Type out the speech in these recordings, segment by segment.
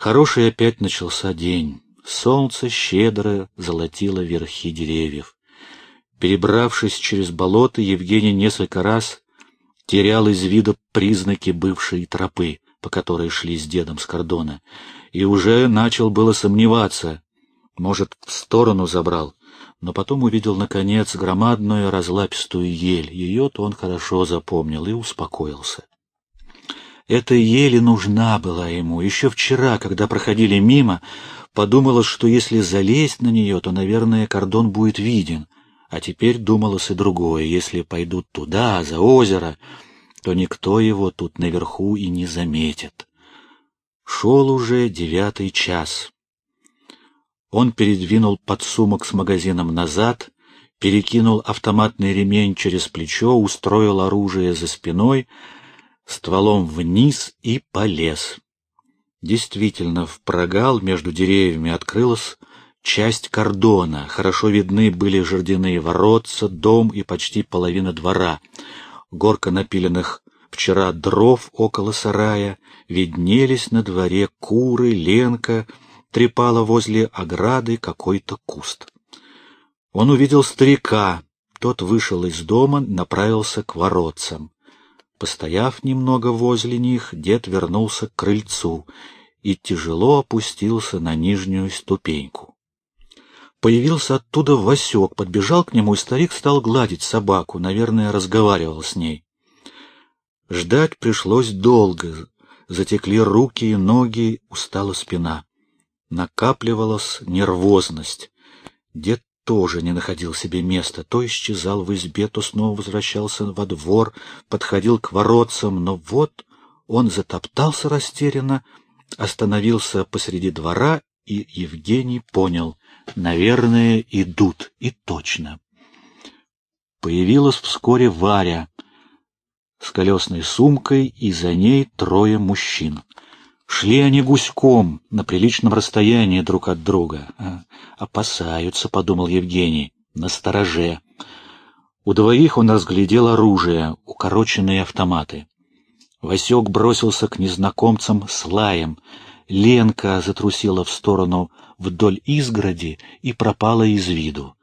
Хороший опять начался день. Солнце щедро золотило верхи деревьев. Перебравшись через болото, Евгений несколько раз терял из вида признаки бывшей тропы, по которой шли с дедом с кордона, и уже начал было сомневаться, может, в сторону забрал, но потом увидел, наконец, громадную разлапистую ель. Ее-то он хорошо запомнил и успокоился. Эта еле нужна была ему. Еще вчера, когда проходили мимо, подумалось, что если залезть на нее, то, наверное, кордон будет виден. А теперь думалось и другое. Если пойдут туда, за озеро, то никто его тут наверху и не заметит. Шел уже девятый час. Он передвинул подсумок с магазином назад, перекинул автоматный ремень через плечо, устроил оружие за спиной, стволом вниз и полез. Действительно, в прогал между деревьями открылась часть кордона. Хорошо видны были жердяные воротца, дом и почти половина двора. Горка напиленных вчера дров около сарая, виднелись на дворе куры, ленка — трепало возле ограды какой-то куст. Он увидел старика, тот вышел из дома, направился к воротцам. Постояв немного возле них, дед вернулся к крыльцу и тяжело опустился на нижнюю ступеньку. Появился оттуда Васек, подбежал к нему, и старик стал гладить собаку, наверное, разговаривал с ней. Ждать пришлось долго, затекли руки и ноги, устала спина накапливалась нервозность. Дед тоже не находил себе места, то исчезал в избе, то снова возвращался во двор, подходил к воротцам, но вот он затоптался растерянно, остановился посреди двора, и Евгений понял — наверное, идут, и точно. Появилась вскоре Варя с колесной сумкой, и за ней трое мужчин — Шли они гуськом, на приличном расстоянии друг от друга. А, «Опасаются», — подумал Евгений, — «на стороже». У двоих он разглядел оружие, укороченные автоматы. Васек бросился к незнакомцам с лаем. Ленка затрусила в сторону вдоль изгороди и пропала из виду.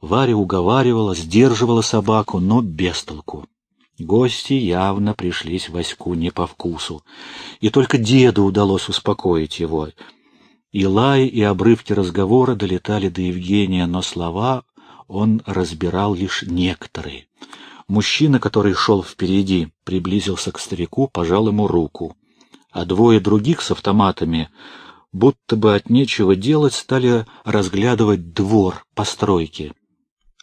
Варя уговаривала, сдерживала собаку, но без толку. Гости явно пришлись Ваську не по вкусу, и только деду удалось успокоить его. И лай, и обрывки разговора долетали до Евгения, но слова он разбирал лишь некоторые. Мужчина, который шел впереди, приблизился к старику, пожал ему руку, а двое других с автоматами, будто бы от нечего делать, стали разглядывать двор постройки.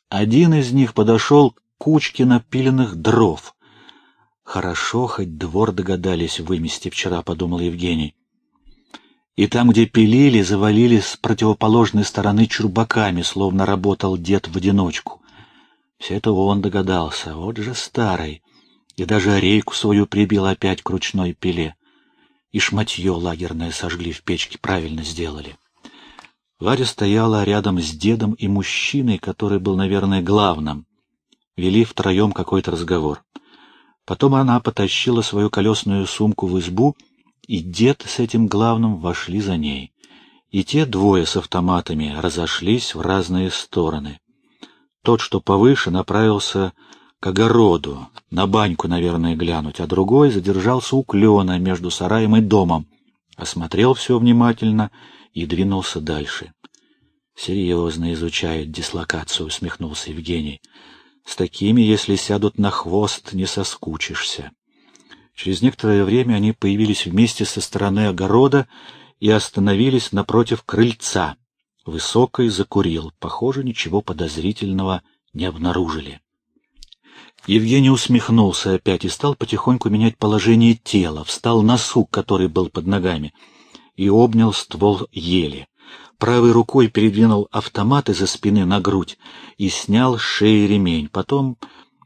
Один из них подошел кучки напиленных дров. Хорошо, хоть двор догадались вымести вчера, — подумал Евгений. И там, где пилили, завалили с противоположной стороны чурбаками, словно работал дед в одиночку. Все это он догадался, вот же старый. И даже рейку свою прибил опять к ручной пиле. И шматье лагерное сожгли в печке, правильно сделали. Варя стояла рядом с дедом и мужчиной, который был, наверное, главным вели втроем какой-то разговор. Потом она потащила свою колесную сумку в избу, и дед с этим главным вошли за ней. И те двое с автоматами разошлись в разные стороны. Тот, что повыше, направился к огороду, на баньку, наверное, глянуть, а другой задержался у клена между сараем и домом, осмотрел все внимательно и двинулся дальше. «Серьезно изучает дислокацию», — усмехнулся Евгений. С такими, если сядут на хвост, не соскучишься. Через некоторое время они появились вместе со стороны огорода и остановились напротив крыльца. Высокой закурил. Похоже, ничего подозрительного не обнаружили. Евгений усмехнулся опять и стал потихоньку менять положение тела, встал на сук, который был под ногами, и обнял ствол ели правой рукой передвинул автомат из-за спины на грудь и снял с шеи ремень. Потом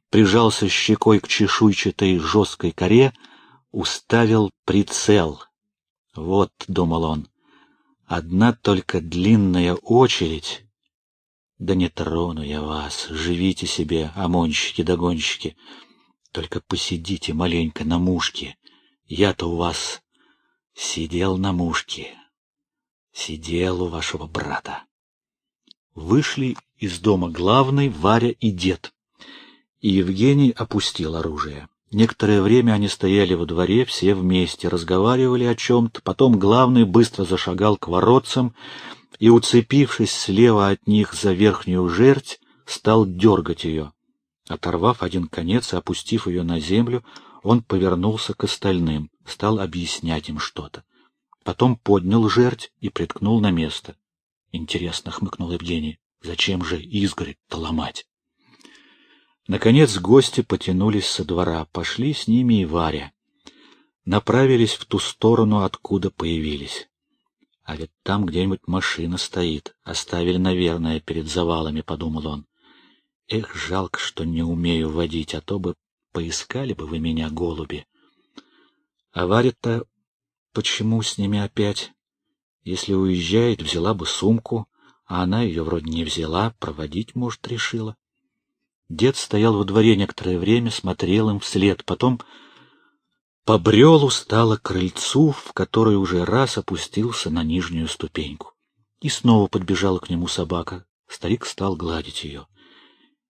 прижался щекой к чешуйчатой жесткой коре, уставил прицел. Вот, — думал он, — одна только длинная очередь. Да не трону я вас, живите себе, омонщики-догонщики. Только посидите маленько на мушке. Я-то у вас сидел на мушке, Сидел у вашего брата. Вышли из дома главный Варя и дед. И Евгений опустил оружие. Некоторое время они стояли во дворе, все вместе, разговаривали о чем-то. Потом главный быстро зашагал к воротцам и, уцепившись слева от них за верхнюю жерть, стал дергать ее. Оторвав один конец и опустив ее на землю, он повернулся к остальным, стал объяснять им что-то. Потом поднял жерть и приткнул на место. Интересно, хмыкнул Евгений, зачем же изгородь-то ломать? Наконец гости потянулись со двора, пошли с ними и Варя. Направились в ту сторону, откуда появились. А ведь там где-нибудь машина стоит, оставили, наверное, перед завалами, — подумал он. Эх, жалко, что не умею водить, а то бы поискали бы вы меня, голуби. А Варя-то почему с ними опять? Если уезжает, взяла бы сумку, а она ее вроде не взяла, проводить, может, решила. Дед стоял во дворе некоторое время, смотрел им вслед, потом побрел устало к крыльцу, в который уже раз опустился на нижнюю ступеньку. И снова подбежала к нему собака. Старик стал гладить ее.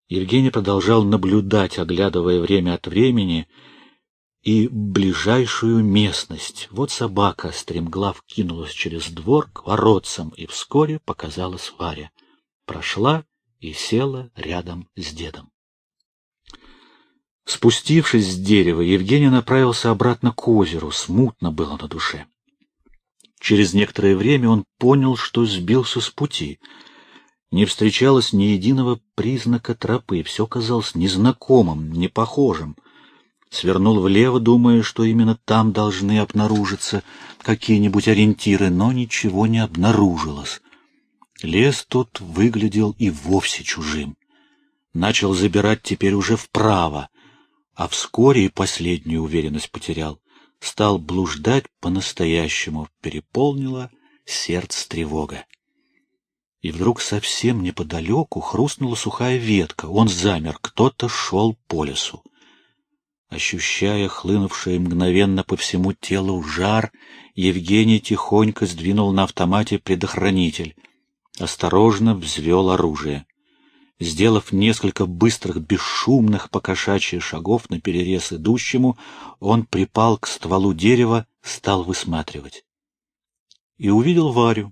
Евгений продолжал наблюдать, оглядывая время от времени и ближайшую местность. Вот собака, стремглав, кинулась через двор к воротцам, и вскоре показалась Варя. Прошла и села рядом с дедом. Спустившись с дерева, Евгений направился обратно к озеру, смутно было на душе. Через некоторое время он понял, что сбился с пути. Не встречалось ни единого признака тропы, все казалось незнакомым, непохожим. Свернул влево, думая, что именно там должны обнаружиться какие-нибудь ориентиры, но ничего не обнаружилось. Лес тут выглядел и вовсе чужим. Начал забирать теперь уже вправо, а вскоре и последнюю уверенность потерял. Стал блуждать по-настоящему, переполнила сердце тревога. И вдруг совсем неподалеку хрустнула сухая ветка. Он замер, кто-то шел по лесу. Ощущая хлынувший мгновенно по всему телу жар, Евгений тихонько сдвинул на автомате предохранитель осторожно взвел оружие. Сделав несколько быстрых, бесшумных покошачьих шагов на перерез идущему, он припал к стволу дерева, стал высматривать. И увидел Варю.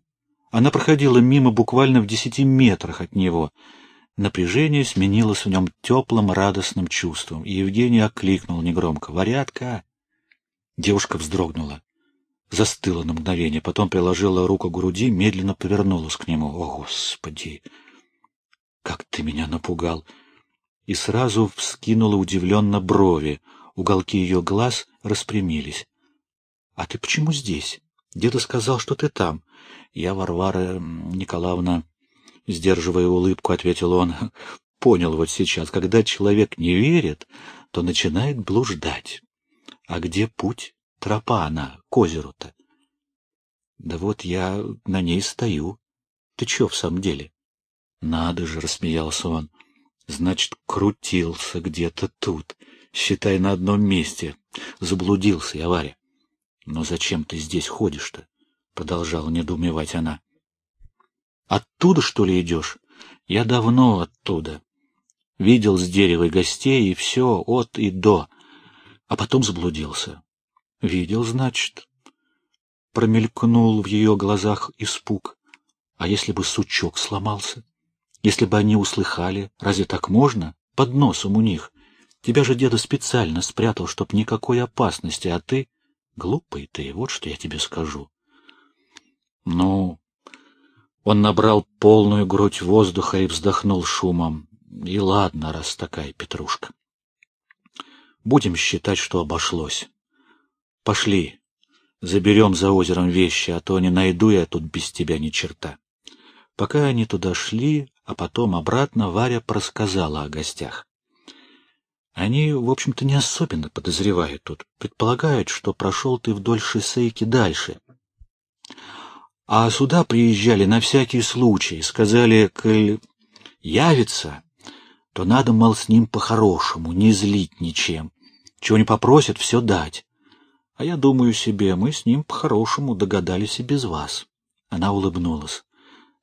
Она проходила мимо буквально в десяти метрах от него. Напряжение сменилось в нем теплым, радостным чувством, и Евгений окликнул негромко «Варятка!». Девушка вздрогнула застыла на мгновение, потом приложила руку к груди, медленно повернулась к нему. «О, Господи! Как ты меня напугал!» И сразу вскинула удивленно брови. Уголки ее глаз распрямились. «А ты почему здесь? Деда сказал, что ты там». «Я, Варвара Николаевна...» Сдерживая улыбку, ответил он. «Понял вот сейчас, когда человек не верит, то начинает блуждать. А где путь?» Тропа она, к озеру-то. Да вот я на ней стою. Ты чё в самом деле? Надо же, рассмеялся он. Значит, крутился где-то тут, считай, на одном месте. Заблудился я, Варя. Но зачем ты здесь ходишь-то? Продолжала недоумевать она. Оттуда, что ли, идешь? Я давно оттуда. Видел с дерева гостей и все от и до, а потом заблудился. Видел, значит. Промелькнул в ее глазах испуг. А если бы сучок сломался? Если бы они услыхали, разве так можно? Под носом у них. Тебя же деда специально спрятал, чтоб никакой опасности, а ты... Глупый ты, вот что я тебе скажу. Ну, он набрал полную грудь воздуха и вздохнул шумом. И ладно, раз такая петрушка. Будем считать, что обошлось. Пошли, заберем за озером вещи, а то не найду я тут без тебя ни черта. Пока они туда шли, а потом обратно, Варя просказала о гостях. Они, в общем-то, не особенно подозревают тут. Предполагают, что прошел ты вдоль шоссейки дальше. А сюда приезжали на всякий случай. Сказали, коль явится, то надо, мол, с ним по-хорошему, не злить ничем. Чего не попросят, все дать. А я думаю себе, мы с ним по-хорошему догадались и без вас. Она улыбнулась.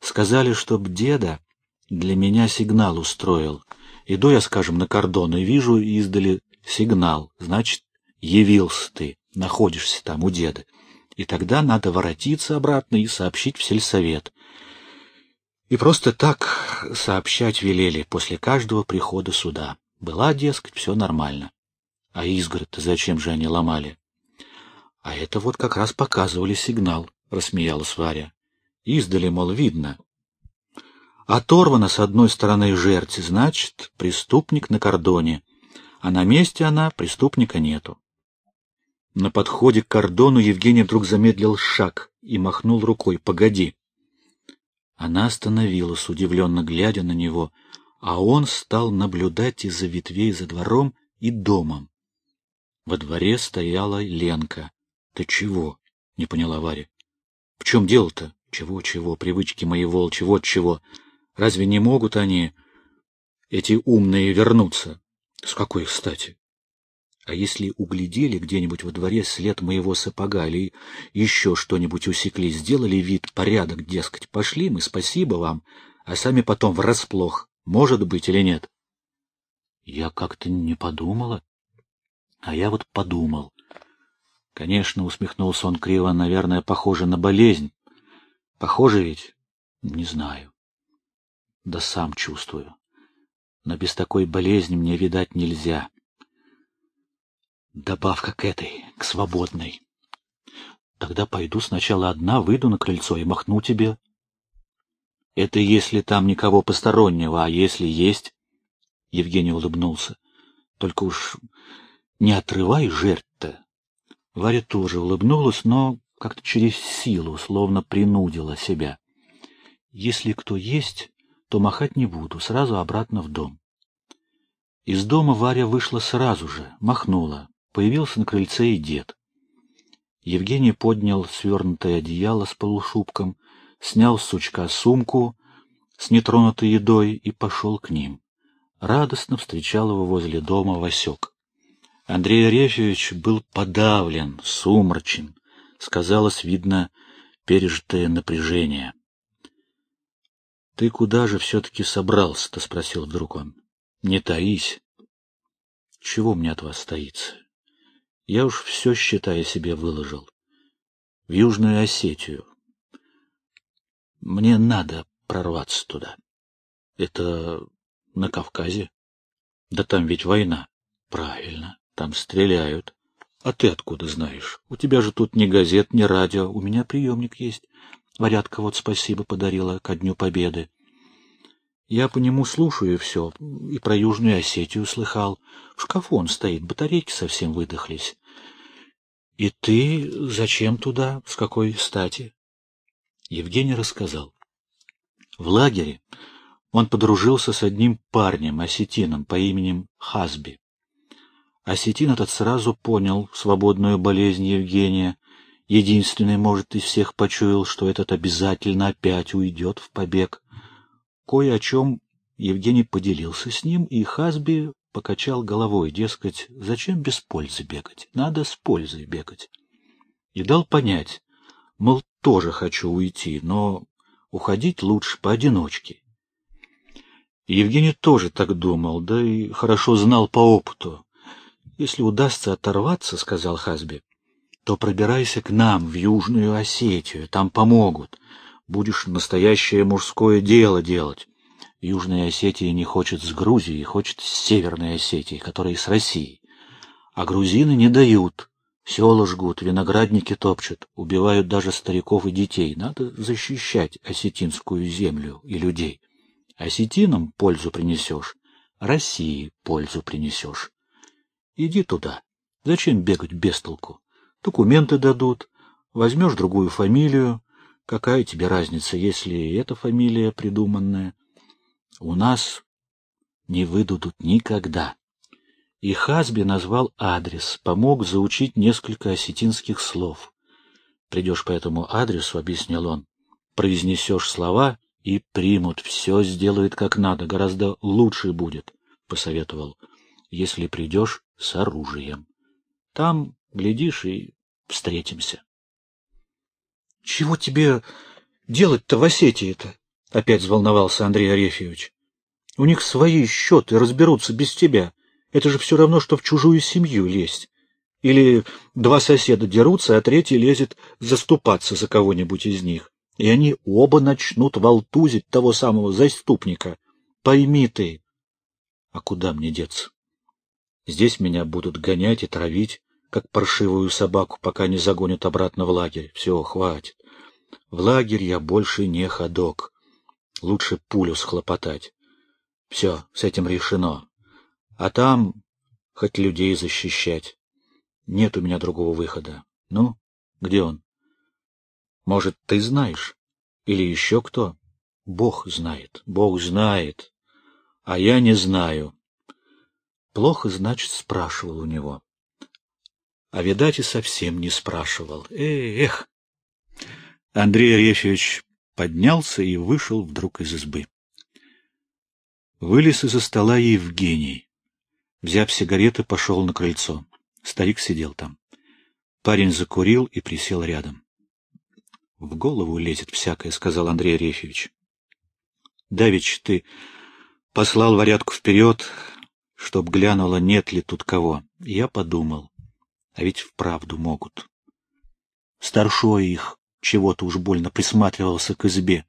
Сказали, чтоб деда для меня сигнал устроил. Иду я, скажем, на кордон и вижу издали сигнал. Значит, явился ты, находишься там у деда. И тогда надо воротиться обратно и сообщить в сельсовет. И просто так сообщать велели после каждого прихода суда. Была, дескать, все нормально. А изгородь-то зачем же они ломали? — А это вот как раз показывали сигнал, — рассмеялась Варя. Издали, мол, видно. Оторвана с одной стороны жертв, значит, преступник на кордоне, а на месте она, преступника нету. На подходе к кордону Евгений вдруг замедлил шаг и махнул рукой. «Погоди!» Она остановилась, удивленно глядя на него, а он стал наблюдать из-за ветвей за двором и домом. Во дворе стояла Ленка. — Ты чего? — не поняла Варя. — В чем дело-то? Чего-чего, привычки мои волчьи, вот чего. Разве не могут они, эти умные, вернуться? С какой стати? А если углядели где-нибудь во дворе след моего сапога или еще что-нибудь усекли, сделали вид, порядок, дескать, пошли мы, спасибо вам, а сами потом врасплох, может быть или нет? Я как-то не подумала. А я вот подумал. Конечно, усмехнулся он криво, наверное, похоже на болезнь. Похоже ведь? Не знаю. Да сам чувствую. Но без такой болезни мне, видать, нельзя. Добавка к этой, к свободной. Тогда пойду сначала одна, выйду на крыльцо и махну тебе. Это если там никого постороннего, а если есть... Евгений улыбнулся. Только уж не отрывай жертв-то. Варя тоже улыбнулась, но как-то через силу, словно принудила себя. Если кто есть, то махать не буду, сразу обратно в дом. Из дома Варя вышла сразу же, махнула. Появился на крыльце и дед. Евгений поднял свернутое одеяло с полушубком, снял с сучка сумку с нетронутой едой и пошел к ним. Радостно встречал его возле дома Васек. Андрей Арефьевич был подавлен, сумрачен. Сказалось, видно, пережитое напряжение. — Ты куда же все-таки собрался-то? — спросил вдруг он. — Не таись. — Чего мне от вас таиться? Я уж все, считая себе, выложил. В Южную Осетию. Мне надо прорваться туда. Это на Кавказе. Да там ведь война. Правильно, там стреляют. А ты откуда знаешь? У тебя же тут ни газет, ни радио. У меня приемник есть. Варятка вот спасибо подарила ко Дню Победы. Я по нему слушаю все, и про Южную Осетию слыхал. В шкафу он стоит, батарейки совсем выдохлись. И ты зачем туда? С какой стати? Евгений рассказал. В лагере он подружился с одним парнем, осетином, по имени Хасби. Осетин этот сразу понял свободную болезнь Евгения. Единственный, может, из всех почуял, что этот обязательно опять уйдет в побег. Кое о чем Евгений поделился с ним, и Хасби покачал головой, дескать, зачем без пользы бегать, надо с пользой бегать. И дал понять, мол, тоже хочу уйти, но уходить лучше поодиночке. Евгений тоже так думал, да и хорошо знал по опыту. Если удастся оторваться, — сказал Хасби, — то пробирайся к нам, в Южную Осетию, там помогут. Будешь настоящее мужское дело делать. Южная Осетия не хочет с Грузией, хочет с Северной Осетией, которая с Россией. А грузины не дают. Села жгут, виноградники топчут, убивают даже стариков и детей. Надо защищать осетинскую землю и людей. Осетинам пользу принесешь, России пользу принесешь. Иди туда. Зачем бегать без толку? Документы дадут, возьмешь другую фамилию. Какая тебе разница, если эта фамилия придуманная? У нас не выдадут никогда. И Хасби назвал адрес, помог заучить несколько осетинских слов. Придешь по этому адресу, — объяснил он, — произнесешь слова и примут, все сделают как надо, гораздо лучше будет, — посоветовал, — если придешь с оружием. Там, глядишь, и встретимся. — Чего тебе делать-то в Осетии-то? Опять взволновался Андрей Арефьевич. У них свои счеты, разберутся без тебя. Это же все равно, что в чужую семью лезть. Или два соседа дерутся, а третий лезет заступаться за кого-нибудь из них. И они оба начнут волтузить того самого заступника. Пойми ты. А куда мне деться? Здесь меня будут гонять и травить, как паршивую собаку, пока не загонят обратно в лагерь. Все, хватит. В лагерь я больше не ходок. Лучше пулю схлопотать. Все, с этим решено. А там хоть людей защищать. Нет у меня другого выхода. Ну, где он? Может, ты знаешь? Или еще кто? Бог знает, Бог знает. А я не знаю. Плохо, значит, спрашивал у него. А, видать, и совсем не спрашивал. Эх! Андрей Арефьевич поднялся и вышел вдруг из избы. Вылез из-за стола Евгений. Взяв сигареты, пошел на крыльцо. Старик сидел там. Парень закурил и присел рядом. — В голову лезет всякое, — сказал Андрей Арефьевич. — Давич, ты послал варятку вперед, чтоб глянула, нет ли тут кого. Я подумал, а ведь вправду могут. Старшой их чего-то уж больно присматривался к избе.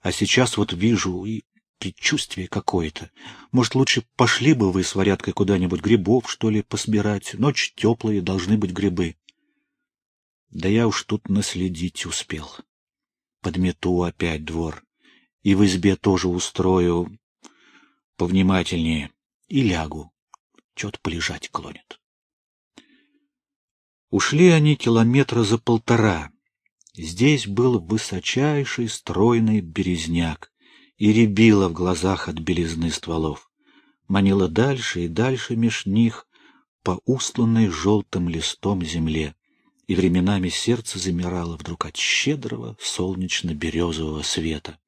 А сейчас вот вижу и предчувствие какое-то. Может, лучше пошли бы вы с варяткой куда-нибудь грибов, что ли, посбирать? Ночь теплая, должны быть грибы. Да я уж тут наследить успел. Подмету опять двор. И в избе тоже устрою повнимательнее. И лягу. Чё-то полежать клонит. Ушли они километра за полтора. Здесь был высочайший стройный березняк и рябило в глазах от белизны стволов. Манило дальше и дальше меж них по устланной желтым листом земле, и временами сердце замирало вдруг от щедрого солнечно-березового света.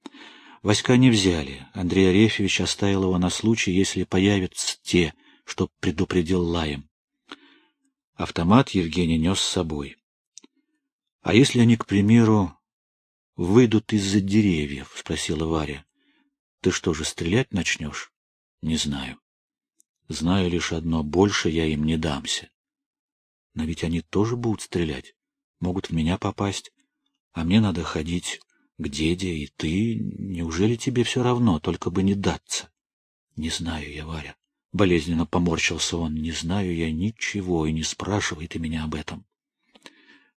Васька не взяли. Андрей Арефьевич оставил его на случай, если появятся те, что предупредил лаем. Автомат Евгений нес с собой. — А если они, к примеру, выйдут из-за деревьев? — спросила Варя. Ты что же, стрелять начнешь? Не знаю. Знаю лишь одно, больше я им не дамся. Но ведь они тоже будут стрелять, могут в меня попасть, а мне надо ходить к деде, и ты... Неужели тебе все равно, только бы не даться? Не знаю я, Варя. Болезненно поморщился он. Не знаю я ничего, и не спрашивай ты меня об этом.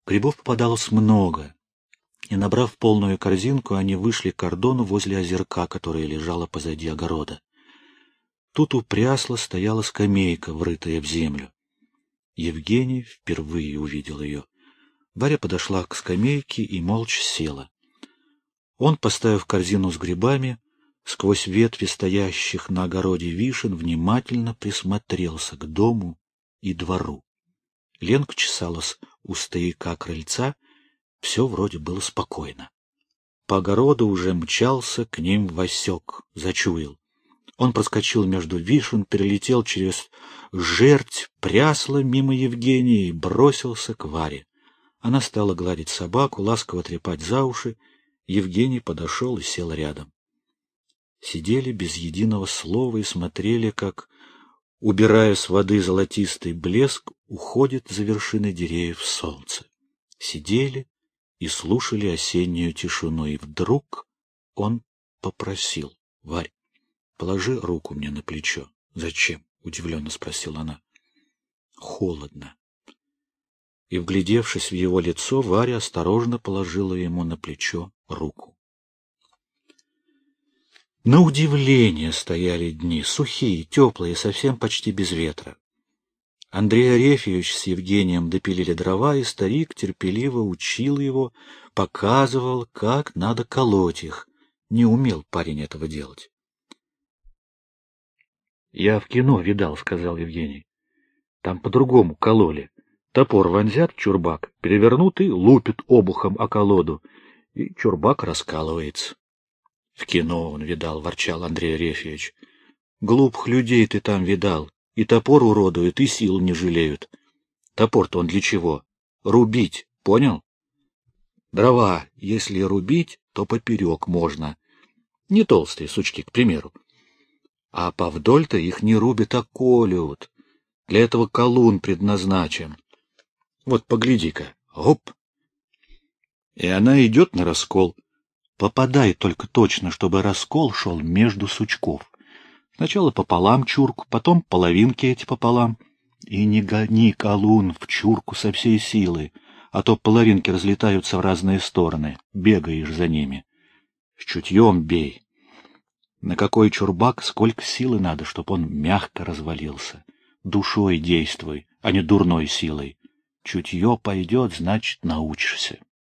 Грибов попадалось много, и, набрав полную корзинку, они вышли к кордону возле озерка, которое лежало позади огорода. Тут у прясла стояла скамейка, врытая в землю. Евгений впервые увидел ее. Варя подошла к скамейке и молча села. Он, поставив корзину с грибами, сквозь ветви стоящих на огороде вишен, внимательно присмотрелся к дому и двору. Ленка чесалась у стояка крыльца все вроде было спокойно. По огороду уже мчался к ним Васек, зачуял. Он проскочил между вишен, перелетел через жерть, прясло мимо Евгении и бросился к Варе. Она стала гладить собаку, ласково трепать за уши. Евгений подошел и сел рядом. Сидели без единого слова и смотрели, как, убирая с воды золотистый блеск, уходит за вершины деревьев солнце. Сидели и слушали осеннюю тишину, и вдруг он попросил. — Варь, положи руку мне на плечо. — Зачем? — удивленно спросила она. — Холодно. И, вглядевшись в его лицо, Варя осторожно положила ему на плечо руку. На удивление стояли дни, сухие, теплые, совсем почти без ветра. Андрей Арефьевич с Евгением допилили дрова, и старик терпеливо учил его, показывал, как надо колоть их. Не умел парень этого делать. — Я в кино видал, — сказал Евгений. — Там по-другому кололи. Топор вонзят чурбак, перевернут и лупят обухом о колоду, и чурбак раскалывается. — В кино он видал, — ворчал Андрей Арефьевич. — Глупых людей ты там видал. И топор уродуют, и сил не жалеют. Топор-то он для чего? Рубить, понял? Дрова, если рубить, то поперек можно. Не толстые сучки, к примеру. А повдоль-то их не рубят, а колют. Для этого колун предназначен. Вот погляди-ка, оп! И она идет на раскол. Попадай только точно, чтобы раскол шел между сучков. Сначала пополам чурку, потом половинки эти пополам. И не гони колун в чурку со всей силы, а то половинки разлетаются в разные стороны, бегаешь за ними. С чутьем бей. На какой чурбак сколько силы надо, чтоб он мягко развалился. Душой действуй, а не дурной силой. Чутье пойдет, значит, научишься.